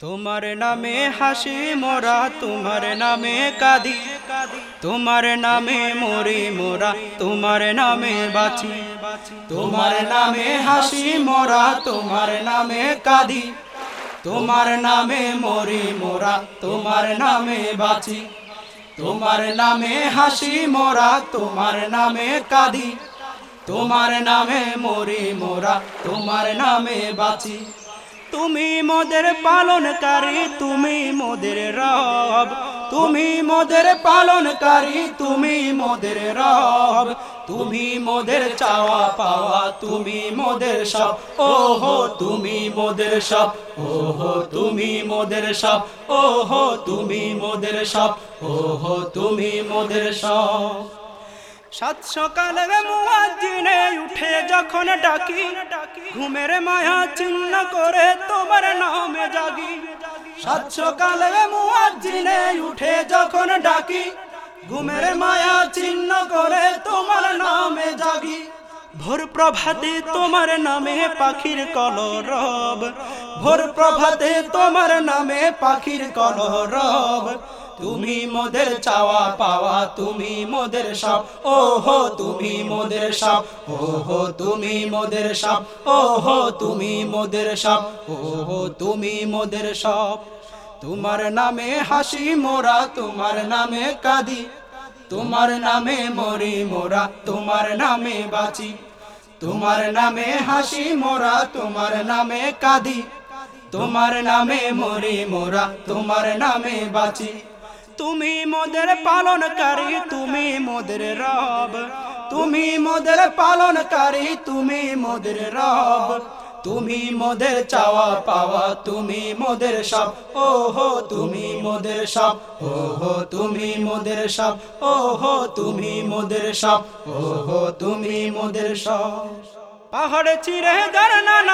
তোমার নামে হাসি মোরা তোমার নামে কাঁদি তোমার নামে মরি মোরা তোমার নামে বাঁচি তোমার নামে হাসি মোরা তোমার নামে কাঁদি তোমার নামে মরি মোরা তোমার নামে বাঁচি তোমার নামে হাসি মোরা তোমার নামে কাঁদি তোমার নামে মরি মোরা তোমার নামে বাঁচি তুমি মোদের পালনকারী তুমি মোদের রব তুমি মোদের পালনকারী তুমি মোদের রব তুমি মোদের চাওয়া পাওয়া তুমি মোদের সব ওহো তুমি মোদের সব ওহো তুমি মোদের সব ওহো তুমি মোদের সব ওহো তুমি মোদের সব সাত সকালে মুয়াজ্জিনে উঠে যখন ডাকি, ঘুমের মায়া চিহ্ন করে তোমার নামে জাগি। সাত সকালে মুয়াজ্জিনে উঠে যখন ডাকি, ঘুমের মায়া চিহ্ন করে তোমার নামে জাগি। ভোর প্রভাতে তোমার নামে পাখির কলরব। ভোর প্রভাতে তোমার নামে পাখির কলরব। তুমি মোদের চাওয়া পাওয়া, তুমি মোদের সব। ওহো, তুমি মোদের সব। ওহো, তুমি মোদের সব। ওহো, তুমি মোদের সব। ওহো, তুমি মোদের সব। তোমার নামে হাসি মোরা, তোমার নামে কাঁদি। তোমার নামে মরি মোরা, তোমার নামে বাঁচি। তোমার নামে হাসি মোরা, তোমার নামে কাঁদি। তোমার নামে মরি মোরা, তোমার নামে বাঁচি। তুমি মোদের পালনকারী তুমি মোদের রব তুমি মোদের পালনকারী তুমি মোদের রব তুমি মোদের চাওয়া পাওয়া তুমি মোদের সব ওহো তুমি মোদের সব ওহো তুমি মোদের সব ওহো তুমি মোদের সব ওহো তুমি মোদের সব পাহাড় চিরে নামে মরু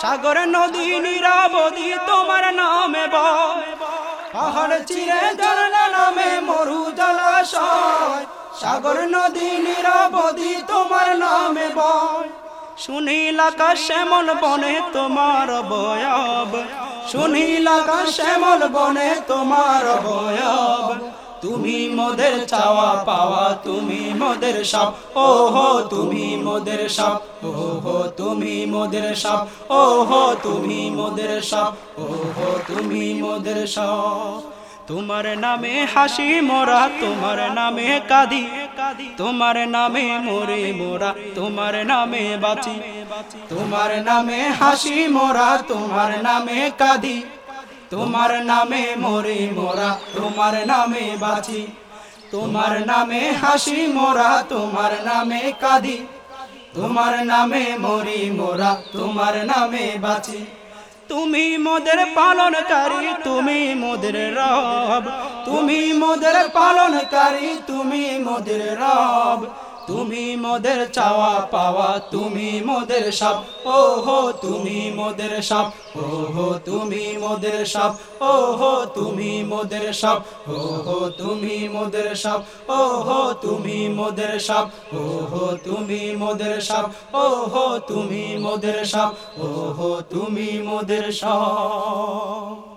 সাগর নদী নিরাবধি তোমার নামে পাহাড় চিরে দরনা নামে মরু জলাশয়। সাগর নদী নিরাবধি তোমার নামে বয়। সুনীল শ্যামল বনে তোমার বয়ব। সুনীল শ্যামল বনে তোমার বয়ব। তুমি মোদের চাওয়া পাওয়া, তুমি মোদের সব ওহো, তুমি মোদের সব ওহো, তুমি মোদের সব ওহো, তুমি মোদের সব ওহো, তুমি মোদের সব তোমার নামে হাসি মোরা, তোমার নামে কাঁদি। তোমার নামে মরে মোরা, তোমার নামে বাঁচি। তোমার নামে হাসি মোরা, তোমার নামে কাঁদি। তোমার নামে মরে মোরা, তোমার নামে বাঁচি। তোমার নামে হাসি মোরা, তোমার নামে কাঁদি। তোমার নামে মরি মোরা, তোমার নামে বাঁচি। তুমি মোদের পালনকারী, তুমি মোদের রব। তুমি মোদের পালনকারী, তুমি মোদের রব। তুমি মোদের চাওয়া পাওয়া তুমি মোদের সব ওহো তুমি মোদের সব ওহো তুমি মোদের সব ওহো তুমি মোদের সব ওহো তুমি মোদের সব ওহো তুমি মোদের সব ওহো তুমি মোদের সব ওহো তুমি মোদের সব ওহো তুমি মোদের সব